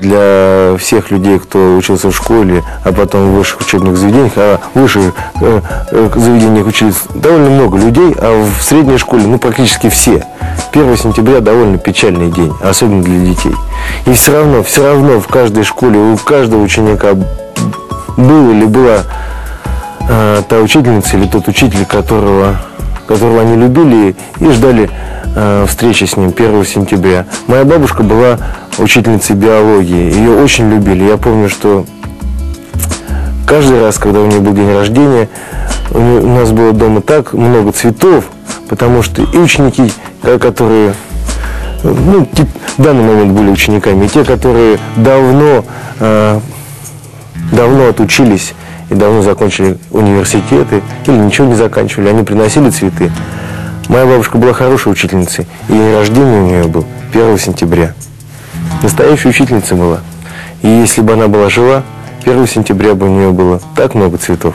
для всех людей, кто учился в школе, а потом в высших учебных заведениях, а в высших э, э, заведениях учились довольно много людей, а в средней школе, ну, практически все. 1 сентября довольно печальный день, особенно для детей. И все равно, все равно в каждой школе, у каждого ученика был или была э, та учительница или тот учитель, которого, которого они любили и ждали э, встречи с ним 1 сентября. Моя бабушка была учительницей биологии, ее очень любили. Я помню, что каждый раз, когда у нее был день рождения, у, нас было дома так много цветов, потому что и ученики, ко- которые ну, тип- в данный момент были учениками, и те, которые давно э, давно отучились и давно закончили университеты или ничего не заканчивали, они приносили цветы. Моя бабушка была хорошей учительницей, и день рождения у нее был 1 сентября. Настоящая учительница была. И если бы она была жива, 1 сентября бы у нее было так много цветов.